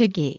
Piggy